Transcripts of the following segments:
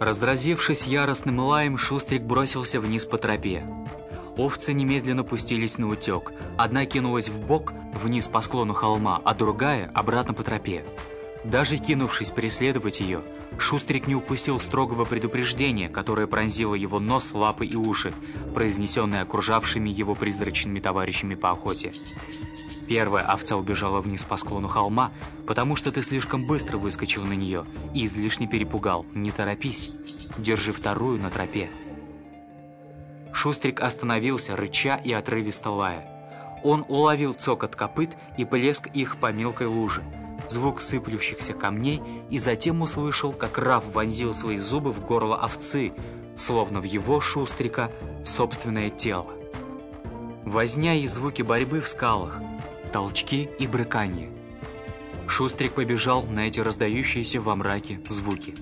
Раздразившись яростным лаем, Шустрик бросился вниз по тропе. Овцы немедленно пустились на утек. Одна кинулась в бок вниз по склону холма, а другая обратно по тропе. Даже кинувшись преследовать ее, Шустрик не упустил строгого предупреждения, которое пронзило его нос, лапы и уши, произнесенное окружавшими его призрачными товарищами по охоте. Первая овца убежала вниз по склону холма, потому что ты слишком быстро выскочил на нее и излишне перепугал. Не торопись, держи вторую на тропе. Шустрик остановился, рыча и отрывисто лая. Он уловил цокот копыт и плеск их по мелкой луже, звук сыплющихся камней, и затем услышал, как Раф вонзил свои зубы в горло овцы, словно в его Шустрика собственное тело. Возня и звуки борьбы в скалах – толчки и брыканье. Шустрик побежал на эти раздающиеся во мраке звуки.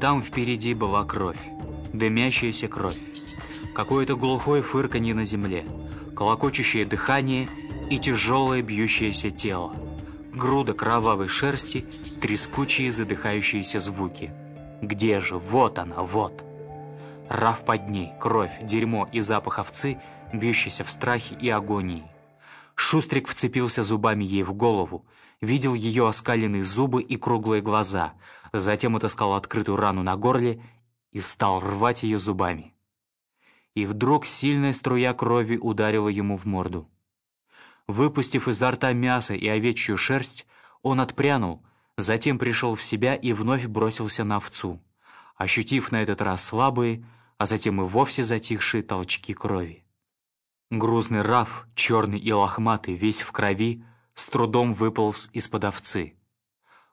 Там впереди была кровь, дымящаяся кровь, какое-то глухое фырканье на земле, колокочущее дыхание и тяжелое бьющееся тело, груда кровавой шерсти, трескучие задыхающиеся звуки. Где же? Вот она, вот! Рав под ней, кровь, дерьмо и запах овцы, бьющийся в страхе и агонии. Шустрик вцепился зубами ей в голову, видел ее оскаленные зубы и круглые глаза, затем отыскал открытую рану на горле и стал рвать ее зубами. И вдруг сильная струя крови ударила ему в морду. Выпустив изо рта мясо и овечью шерсть, он отпрянул, затем пришел в себя и вновь бросился на овцу, ощутив на этот раз слабые, а затем и вовсе затихшие толчки крови. Грузный раф, черный и лохматый, весь в крови, с трудом выполз из-под овцы.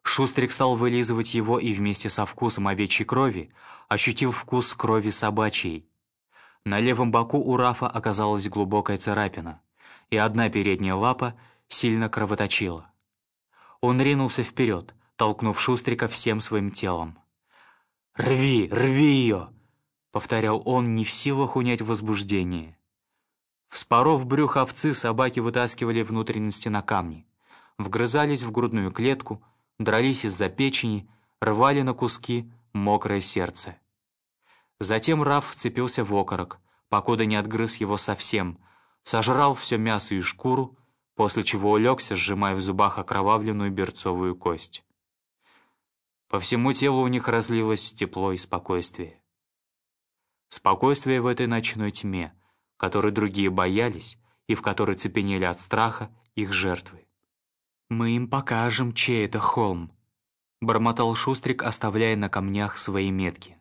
Шустрик стал вылизывать его и вместе со вкусом овечьей крови ощутил вкус крови собачьей. На левом боку у Рафа оказалась глубокая царапина, и одна передняя лапа сильно кровоточила. Он ринулся вперед, толкнув Шустрика всем своим телом. «Рви, рви ее!» — повторял он, не в силах унять возбуждение. Вспоров брюх овцы, собаки вытаскивали внутренности на камни. Вгрызались в грудную клетку, дрались из-за печени, рвали на куски мокрое сердце. Затем Раф вцепился в окорок, покуда не отгрыз его совсем, сожрал все мясо и шкуру, после чего улегся, сжимая в зубах окровавленную берцовую кость. По всему телу у них разлилось тепло и спокойствие. Спокойствие в этой ночной тьме — которой другие боялись и в которой цепенели от страха их жертвы. «Мы им покажем, чей это холм», — бормотал Шустрик, оставляя на камнях свои метки.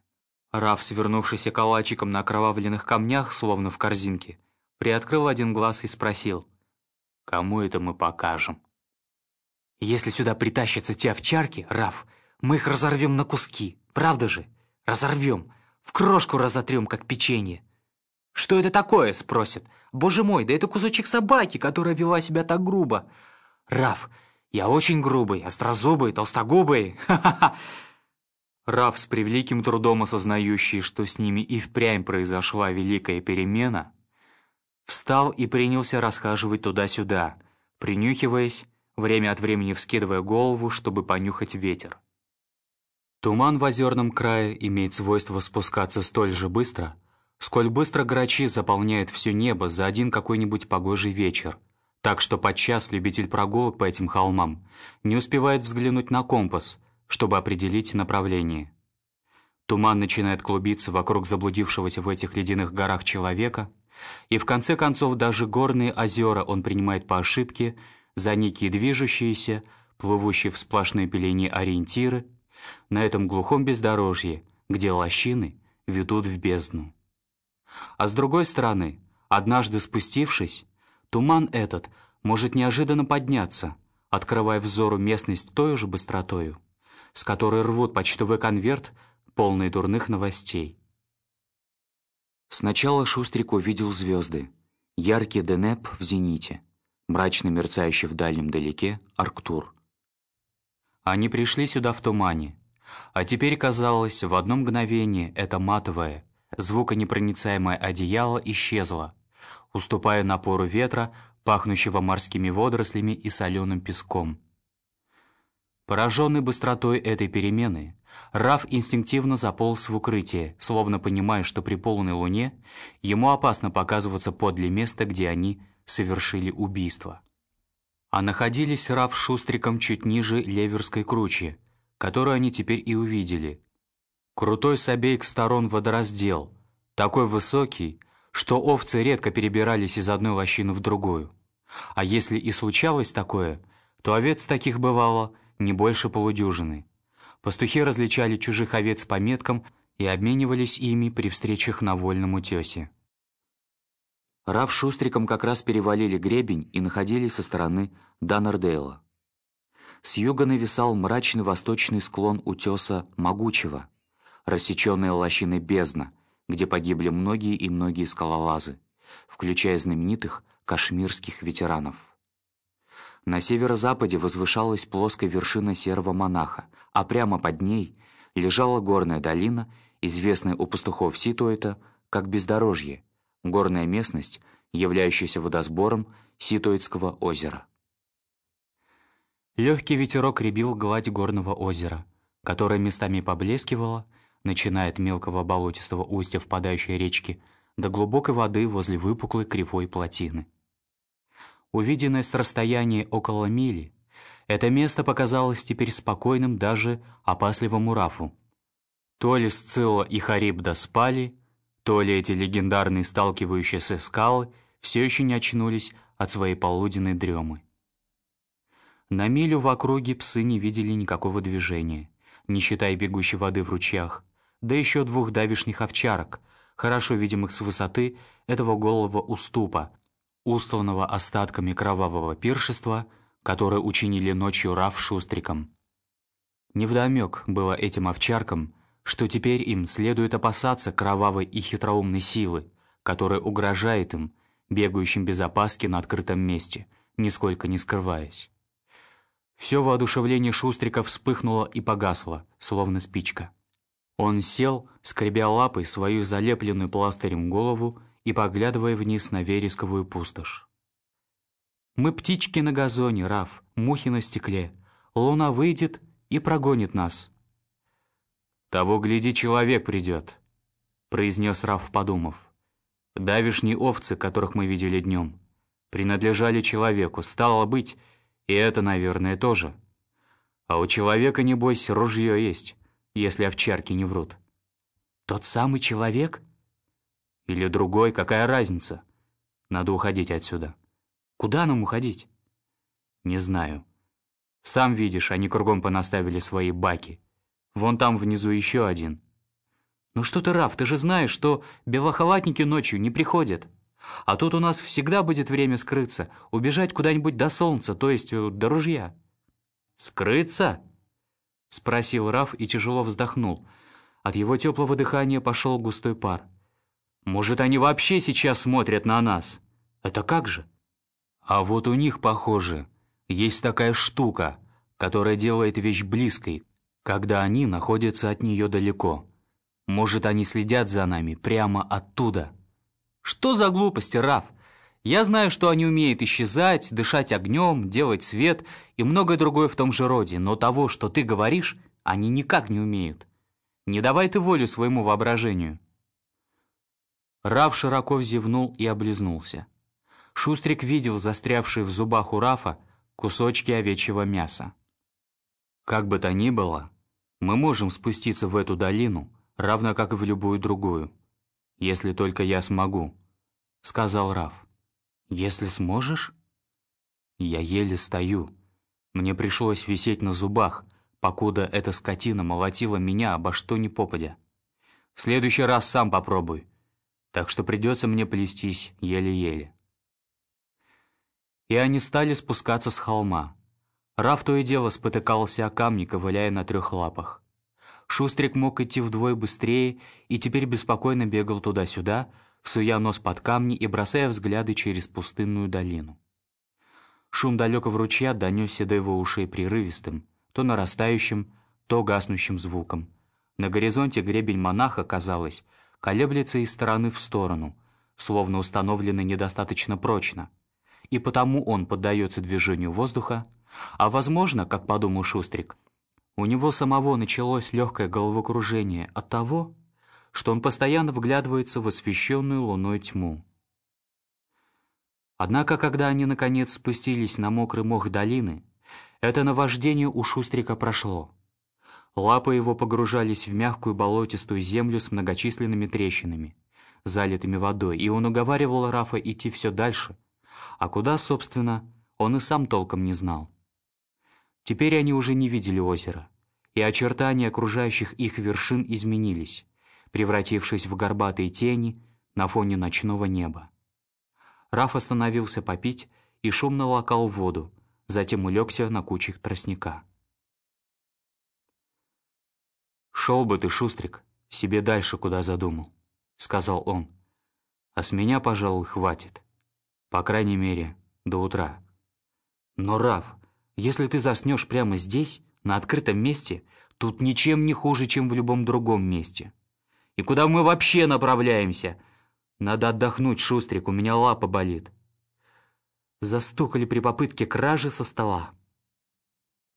Раф, свернувшийся калачиком на окровавленных камнях, словно в корзинке, приоткрыл один глаз и спросил, «Кому это мы покажем?» «Если сюда притащатся те овчарки, Раф, мы их разорвем на куски, правда же? Разорвем, в крошку разотрем, как печенье. «Что это такое?» — спросит. «Боже мой, да это кусочек собаки, которая вела себя так грубо». «Раф, я очень грубый, острозубый, толстогубый. Ха-ха-ха!» Раф, с превеликим трудом осознающий, что с ними и впрямь произошла великая перемена, встал и принялся расхаживать туда-сюда, принюхиваясь, время от времени вскидывая голову, чтобы понюхать ветер. Туман в озерном крае имеет свойство спускаться столь же быстро — сколь быстро грачи заполняют все небо за один какой-нибудь погожий вечер. Так что подчас любитель прогулок по этим холмам не успевает взглянуть на компас, чтобы определить направление. Туман начинает клубиться вокруг заблудившегося в этих ледяных горах человека, и в конце концов даже горные озера он принимает по ошибке за некие движущиеся, плывущие в сплошной пелене ориентиры на этом глухом бездорожье, где лощины ведут в бездну. А с другой стороны, однажды спустившись, туман этот может неожиданно подняться, открывая взору местность той же быстротою, с которой рвут почтовый конверт, полный дурных новостей. Сначала Шустрик увидел звезды, яркий Денеп в зените, мрачно мерцающий в дальнем далеке Арктур. Они пришли сюда в тумане, а теперь казалось, в одно мгновение это матовое, звуконепроницаемое одеяло исчезло, уступая напору ветра, пахнущего морскими водорослями и соленым песком. Пораженный быстротой этой перемены, Раф инстинктивно заполз в укрытие, словно понимая, что при полной луне ему опасно показываться подле места, где они совершили убийство. А находились Раф с Шустриком чуть ниже Леверской кручи, которую они теперь и увидели. Крутой с обеих сторон водораздел, такой высокий, что овцы редко перебирались из одной лощины в другую. А если и случалось такое, то овец таких бывало – не больше полудюжины. Пастухи различали чужих овец по меткам и обменивались ими при встречах на вольном утесе. Рав Шустриком как раз перевалили гребень и находились со стороны Даннердейла. С юга нависал мрачный восточный склон утеса Могучего, рассеченная лощиной бездна, где погибли многие и многие скалолазы, включая знаменитых кашмирских ветеранов. На северо-западе возвышалась плоская вершина серого монаха, а прямо под ней лежала горная долина, известная у пастухов Ситуэта как бездорожье, горная местность, являющаяся водосбором Ситуэтского озера. Легкий ветерок ребил гладь горного озера, которое местами поблескивало, начиная от мелкого болотистого устья впадающей речки до глубокой воды возле выпуклой кривой плотины увиденное с расстояния около мили, это место показалось теперь спокойным даже опасливому Рафу. То ли Сцилла и Харибда спали, то ли эти легендарные сталкивающиеся скалы все еще не очнулись от своей полуденной дремы. На милю в округе псы не видели никакого движения, не считая бегущей воды в ручьях, да еще двух давишних овчарок, хорошо видимых с высоты этого голого уступа, устланного остатками кровавого пиршества, которое учинили ночью Раф Шустриком. Невдомек было этим овчаркам, что теперь им следует опасаться кровавой и хитроумной силы, которая угрожает им, бегающим без опаски на открытом месте, нисколько не скрываясь. Все воодушевление Шустрика вспыхнуло и погасло, словно спичка. Он сел, скребя лапой свою залепленную пластырем голову и поглядывая вниз на вересковую пустошь. «Мы птички на газоне, Раф, мухи на стекле. Луна выйдет и прогонит нас». «Того, гляди, человек придет», — произнес Раф, подумав. «Давишние овцы, которых мы видели днем, принадлежали человеку, стало быть, и это, наверное, тоже. А у человека, небось, ружье есть, если овчарки не врут». «Тот самый человек?» Или другой, какая разница? Надо уходить отсюда. Куда нам уходить? Не знаю. Сам видишь, они кругом понаставили свои баки. Вон там внизу еще один. Ну что ты, Раф, ты же знаешь, что белохалатники ночью не приходят. А тут у нас всегда будет время скрыться, убежать куда-нибудь до солнца, то есть э, до ружья. «Скрыться?» — спросил Раф и тяжело вздохнул. От его теплого дыхания пошел густой пар. Может, они вообще сейчас смотрят на нас? Это как же? А вот у них, похоже, есть такая штука, которая делает вещь близкой, когда они находятся от нее далеко. Может, они следят за нами прямо оттуда. Что за глупости, Раф? Я знаю, что они умеют исчезать, дышать огнем, делать свет и многое другое в том же роде, но того, что ты говоришь, они никак не умеют. Не давай ты волю своему воображению. Раф широко взевнул и облизнулся. Шустрик видел застрявшие в зубах у Рафа кусочки овечьего мяса. «Как бы то ни было, мы можем спуститься в эту долину, равно как и в любую другую, если только я смогу», — сказал Раф. «Если сможешь?» «Я еле стою. Мне пришлось висеть на зубах, покуда эта скотина молотила меня обо что ни попадя. В следующий раз сам попробуй так что придется мне плестись еле-еле. И они стали спускаться с холма. Раф то и дело спотыкался о камни, ковыляя на трех лапах. Шустрик мог идти вдвое быстрее и теперь беспокойно бегал туда-сюда, суя нос под камни и бросая взгляды через пустынную долину. Шум далекого ручья донесся до его ушей прерывистым, то нарастающим, то гаснущим звуком. На горизонте гребень монаха, казалось, колеблется из стороны в сторону, словно установлены недостаточно прочно, и потому он поддается движению воздуха, а возможно, как подумал Шустрик, у него самого началось легкое головокружение от того, что он постоянно вглядывается в освещенную луной тьму. Однако, когда они, наконец, спустились на мокрый мох долины, это наваждение у Шустрика прошло. Лапы его погружались в мягкую болотистую землю с многочисленными трещинами, залитыми водой, и он уговаривал Рафа идти все дальше, а куда, собственно, он и сам толком не знал. Теперь они уже не видели озера, и очертания окружающих их вершин изменились, превратившись в горбатые тени на фоне ночного неба. Раф остановился попить и шумно лакал воду, затем улегся на кучах тростника. «Шел бы ты, Шустрик, себе дальше, куда задумал», — сказал он. «А с меня, пожалуй, хватит. По крайней мере, до утра. Но, Раф, если ты заснешь прямо здесь, на открытом месте, тут ничем не хуже, чем в любом другом месте. И куда мы вообще направляемся? Надо отдохнуть, Шустрик, у меня лапа болит. Застукали при попытке кражи со стола.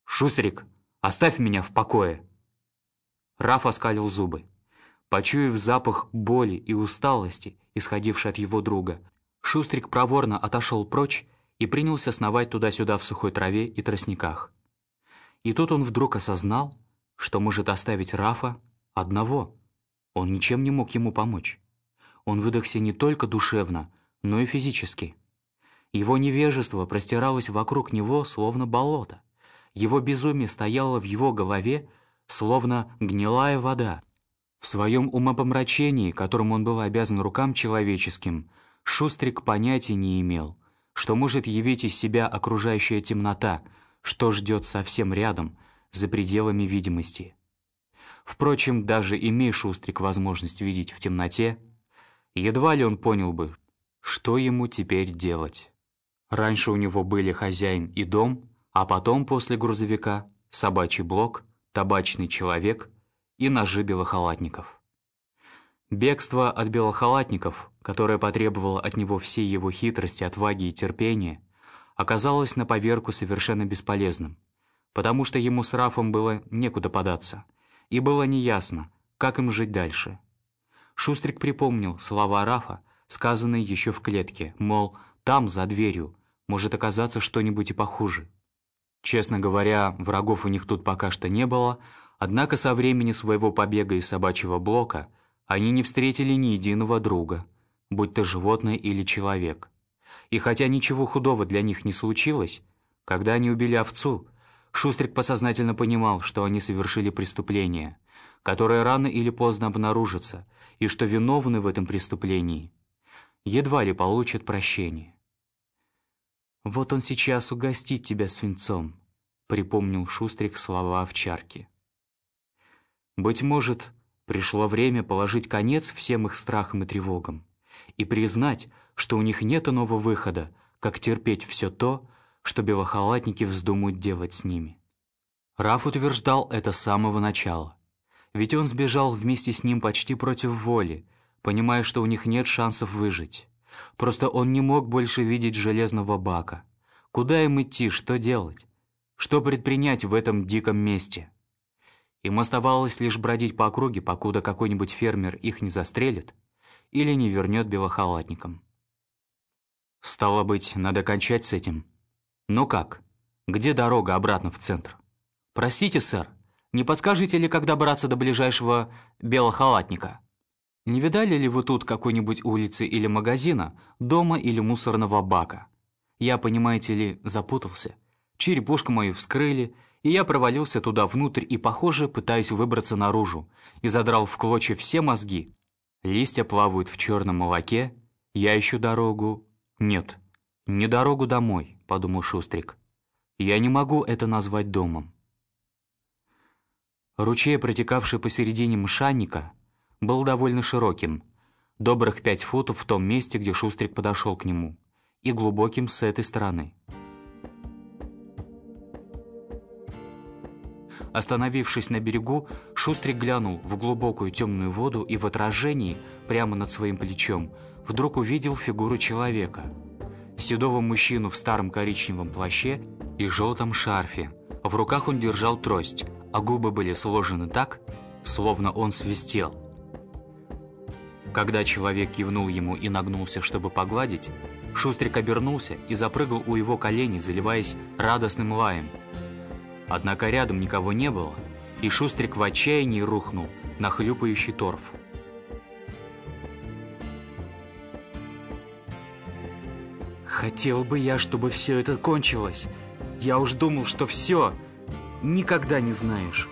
«Шустрик, оставь меня в покое!» Раф оскалил зубы. Почуяв запах боли и усталости, исходивший от его друга, Шустрик проворно отошел прочь и принялся сновать туда-сюда в сухой траве и тростниках. И тут он вдруг осознал, что может оставить Рафа одного. Он ничем не мог ему помочь. Он выдохся не только душевно, но и физически. Его невежество простиралось вокруг него, словно болото. Его безумие стояло в его голове, словно гнилая вода. В своем умопомрачении, которым он был обязан рукам человеческим, Шустрик понятия не имел, что может явить из себя окружающая темнота, что ждет совсем рядом, за пределами видимости. Впрочем, даже имея Шустрик возможность видеть в темноте, Едва ли он понял бы, что ему теперь делать. Раньше у него были хозяин и дом, а потом, после грузовика, собачий блок, табачный человек и ножи белохалатников. Бегство от белохалатников, которое потребовало от него всей его хитрости, отваги и терпения, оказалось на поверку совершенно бесполезным, потому что ему с Рафом было некуда податься, и было неясно, как им жить дальше. Шустрик припомнил слова Рафа, сказанные еще в клетке, мол, там, за дверью, может оказаться что-нибудь и похуже. Честно говоря, врагов у них тут пока что не было, однако со времени своего побега из собачьего блока они не встретили ни единого друга, будь то животное или человек. И хотя ничего худого для них не случилось, когда они убили овцу, Шустрик подсознательно понимал, что они совершили преступление, которое рано или поздно обнаружится, и что виновны в этом преступлении едва ли получат прощение. «Вот он сейчас угостит тебя свинцом», — припомнил Шустрик слова овчарки. Быть может, пришло время положить конец всем их страхам и тревогам и признать, что у них нет иного выхода, как терпеть все то, что белохалатники вздумают делать с ними. Раф утверждал это с самого начала. Ведь он сбежал вместе с ним почти против воли, понимая, что у них нет шансов выжить. Просто он не мог больше видеть железного бака. Куда им идти, что делать? Что предпринять в этом диком месте? Им оставалось лишь бродить по округе, покуда какой-нибудь фермер их не застрелит или не вернет белохалатникам. Стало быть, надо кончать с этим. Ну как? Где дорога обратно в центр? Простите, сэр, не подскажете ли, как добраться до ближайшего белохалатника? Не видали ли вы тут какой-нибудь улицы или магазина, дома или мусорного бака? Я, понимаете ли, запутался. Черепушку мою вскрыли, и я провалился туда внутрь и, похоже, пытаюсь выбраться наружу, и задрал в клочья все мозги. Листья плавают в черном молоке, я ищу дорогу. Нет, не дорогу домой, подумал Шустрик. Я не могу это назвать домом. Ручей, протекавший посередине мшанника, был довольно широким, добрых пять футов в том месте, где Шустрик подошел к нему, и глубоким с этой стороны. Остановившись на берегу, Шустрик глянул в глубокую темную воду и в отражении, прямо над своим плечом, вдруг увидел фигуру человека. Седого мужчину в старом коричневом плаще и желтом шарфе. В руках он держал трость, а губы были сложены так, словно он свистел. Когда человек кивнул ему и нагнулся, чтобы погладить, Шустрик обернулся и запрыгал у его коленей, заливаясь радостным лаем. Однако рядом никого не было, и Шустрик в отчаянии рухнул на хлюпающий торф. Хотел бы я, чтобы все это кончилось. Я уж думал, что все. Никогда не знаешь.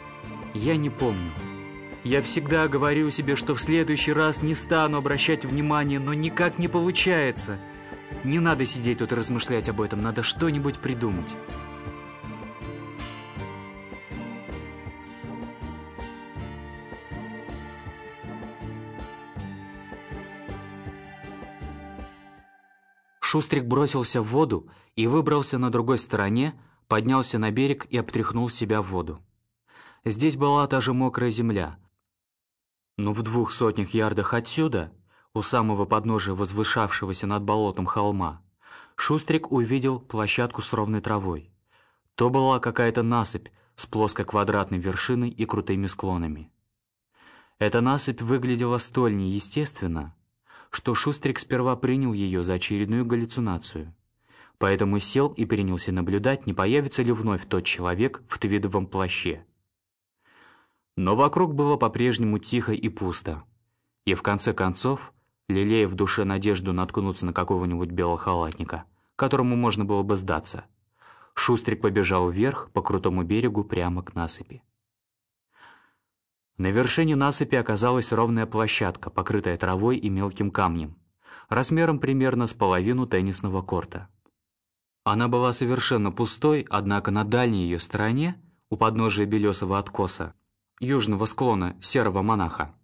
Я не помню. Я всегда говорю себе, что в следующий раз не стану обращать внимание, но никак не получается. Не надо сидеть тут и размышлять об этом, надо что-нибудь придумать. Шустрик бросился в воду и выбрался на другой стороне, поднялся на берег и обтряхнул себя в воду. Здесь была та же мокрая земля. Но в двух сотнях ярдах отсюда, у самого подножия возвышавшегося над болотом холма, Шустрик увидел площадку с ровной травой. То была какая-то насыпь с плоской квадратной вершиной и крутыми склонами. Эта насыпь выглядела столь неестественно, что Шустрик сперва принял ее за очередную галлюцинацию. Поэтому сел и принялся наблюдать, не появится ли вновь тот человек в твидовом плаще. Но вокруг было по-прежнему тихо и пусто. И в конце концов, лелея в душе надежду наткнуться на какого-нибудь белохалатника, которому можно было бы сдаться, Шустрик побежал вверх по крутому берегу прямо к насыпи. На вершине насыпи оказалась ровная площадка, покрытая травой и мелким камнем, размером примерно с половину теннисного корта. Она была совершенно пустой, однако на дальней ее стороне, у подножия белесого откоса, южного склона серого монаха,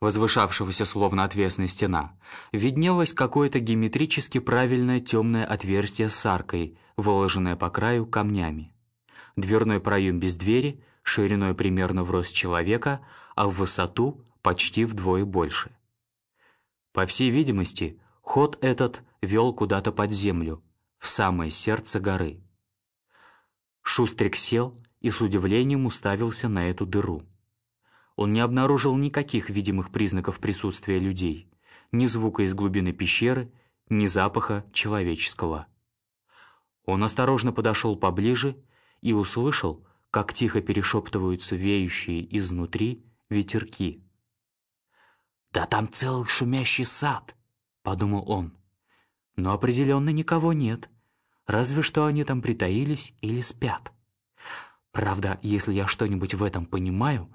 возвышавшегося словно отвесная стена, виднелось какое-то геометрически правильное темное отверстие с аркой, выложенное по краю камнями. Дверной проем без двери — шириной примерно в рост человека, а в высоту почти вдвое больше. По всей видимости, ход этот вел куда-то под землю, в самое сердце горы. Шустрик сел и с удивлением уставился на эту дыру. Он не обнаружил никаких видимых признаков присутствия людей, ни звука из глубины пещеры, ни запаха человеческого. Он осторожно подошел поближе и услышал, как тихо перешептываются веющие изнутри ветерки. «Да там целый шумящий сад», — подумал он. «Но определенно никого нет, разве что они там притаились или спят. Правда, если я что-нибудь в этом понимаю,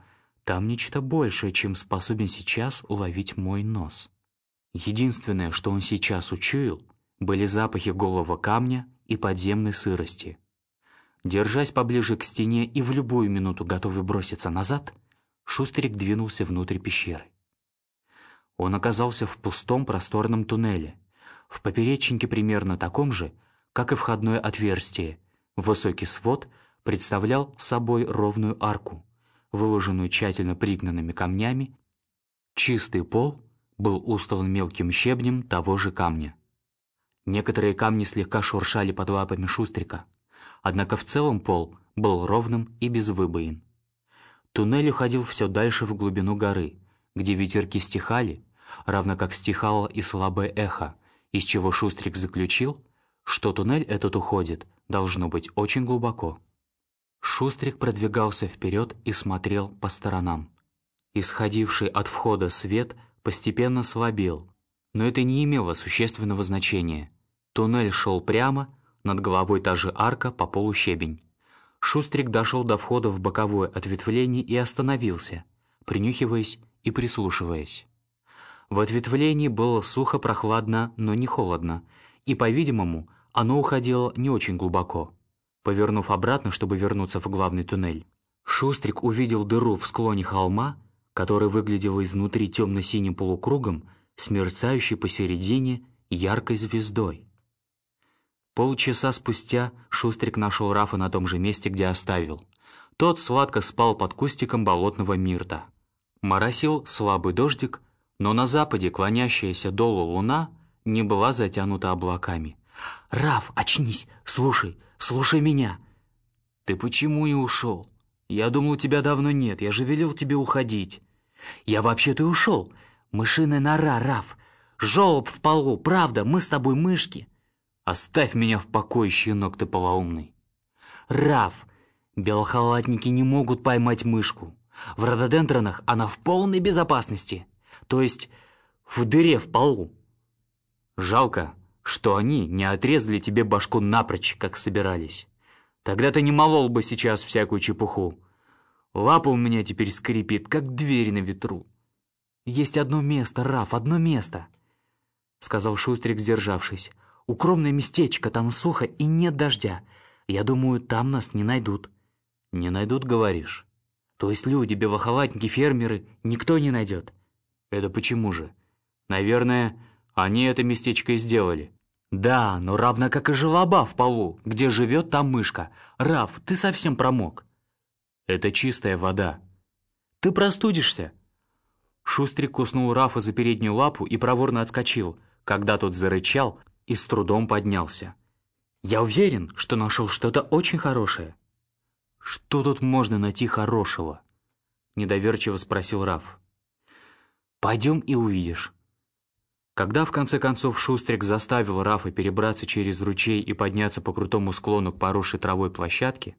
там нечто большее, чем способен сейчас уловить мой нос. Единственное, что он сейчас учуял, были запахи голого камня и подземной сырости». Держась поближе к стене и в любую минуту готовый броситься назад, Шустрик двинулся внутрь пещеры. Он оказался в пустом просторном туннеле, в поперечнике примерно таком же, как и входное отверстие. Высокий свод представлял собой ровную арку, выложенную тщательно пригнанными камнями. Чистый пол был устлан мелким щебнем того же камня. Некоторые камни слегка шуршали под лапами Шустрика — однако в целом пол был ровным и без выбоин. Туннель уходил все дальше в глубину горы, где ветерки стихали, равно как стихало и слабое эхо, из чего Шустрик заключил, что туннель этот уходит, должно быть, очень глубоко. Шустрик продвигался вперед и смотрел по сторонам. Исходивший от входа свет постепенно слабел, но это не имело существенного значения. Туннель шел прямо, над головой та же арка по полу щебень. Шустрик дошел до входа в боковое ответвление и остановился, принюхиваясь и прислушиваясь. В ответвлении было сухо, прохладно, но не холодно, и, по-видимому, оно уходило не очень глубоко. Повернув обратно, чтобы вернуться в главный туннель, Шустрик увидел дыру в склоне холма, которая выглядела изнутри темно-синим полукругом с мерцающей посередине яркой звездой. Полчаса спустя Шустрик нашел Рафа на том же месте, где оставил. Тот сладко спал под кустиком болотного мирта. Моросил слабый дождик, но на западе клонящаяся долу луна не была затянута облаками, «Раф, очнись! Слушай, слушай меня!» «Ты почему и ушел? Я думал, тебя давно нет, я же велел тебе уходить». «Я вообще-то и ушел. Мышиная нора, Раф. Жолоб в полу, правда, мы с тобой мышки». «Оставь меня в покое, щенок ты полоумный». «Раф, белохалатники не могут поймать мышку. В рододендронах она в полной безопасности, то есть в дыре в полу. Жалко, что они не отрезали тебе башку напрочь, как собирались. Тогда ты не молол бы сейчас всякую чепуху. Лапа у меня теперь скрипит, как дверь на ветру. Есть одно место, Раф, одно место, — сказал Шустрик, сдержавшись. Укромное местечко, там сухо и нет дождя. Я думаю, там нас не найдут. Не найдут, говоришь? То есть люди, белохалатники, фермеры, никто не найдет. Это почему же? Наверное, они это местечко и сделали. Да, но равно как и желоба в полу, где живет там мышка. Раф, ты совсем промок. Это чистая вода. Ты простудишься. Шустрик куснул Рафа за переднюю лапу и проворно отскочил, когда тот зарычал и с трудом поднялся. «Я уверен, что нашел что-то очень хорошее». «Что тут можно найти хорошего?» — недоверчиво спросил Раф. «Пойдем и увидишь». Когда в конце концов Шустрик заставил Рафа перебраться через ручей и подняться по крутому склону к поросшей травой площадке,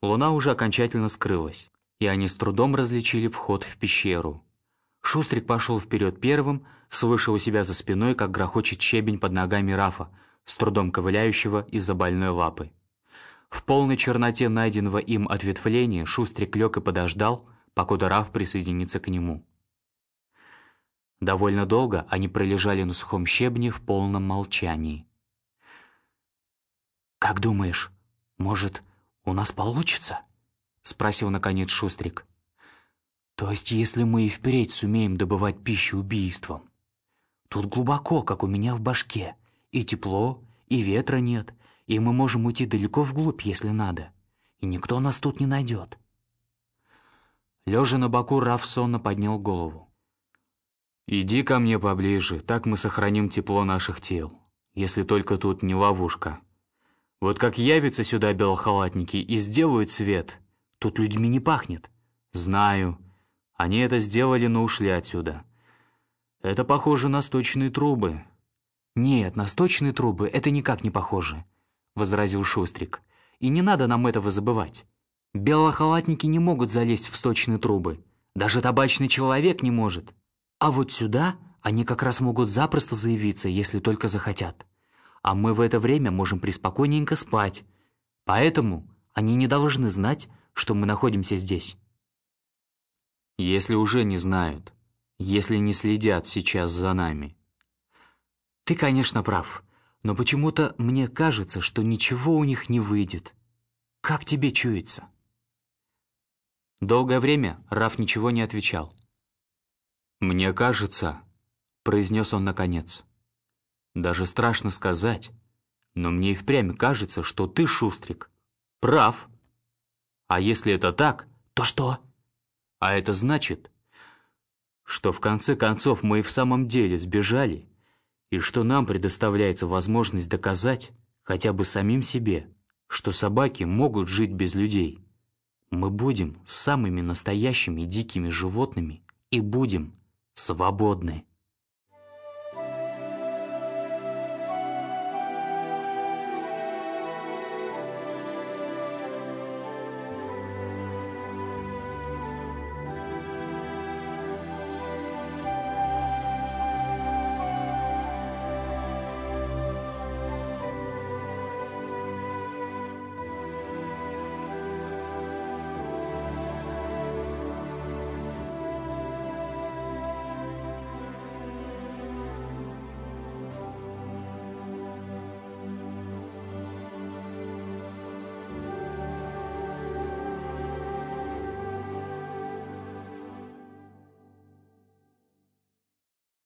луна уже окончательно скрылась, и они с трудом различили вход в пещеру. Шустрик пошел вперед первым, слыша у себя за спиной, как грохочет щебень под ногами Рафа, с трудом ковыляющего из-за больной лапы. В полной черноте найденного им ответвления Шустрик лег и подождал, покуда Раф присоединится к нему. Довольно долго они пролежали на сухом щебне в полном молчании. «Как думаешь, может, у нас получится?» — спросил наконец Шустрик. «То есть, если мы и впредь сумеем добывать пищу убийством? Тут глубоко, как у меня в башке, и тепло, и ветра нет, и мы можем уйти далеко вглубь, если надо, и никто нас тут не найдет». Лежа на боку, Раф сонно поднял голову. «Иди ко мне поближе, так мы сохраним тепло наших тел, если только тут не ловушка. Вот как явятся сюда белохалатники и сделают свет, тут людьми не пахнет. Знаю, они это сделали, но ушли отсюда. Это похоже на сточные трубы». «Нет, на сточные трубы это никак не похоже», — возразил Шустрик. «И не надо нам этого забывать. Белохалатники не могут залезть в сточные трубы. Даже табачный человек не может. А вот сюда они как раз могут запросто заявиться, если только захотят. А мы в это время можем преспокойненько спать. Поэтому они не должны знать, что мы находимся здесь. Если уже не знают, если не следят сейчас за нами. Ты, конечно, прав, но почему-то мне кажется, что ничего у них не выйдет. Как тебе чуется? Долгое время Раф ничего не отвечал. «Мне кажется», — произнес он наконец, «даже страшно сказать, но мне и впрямь кажется, что ты, Шустрик, прав. А если это так, то что? А это значит, что в конце концов мы и в самом деле сбежали, и что нам предоставляется возможность доказать хотя бы самим себе, что собаки могут жить без людей. Мы будем самыми настоящими дикими животными и будем свободны.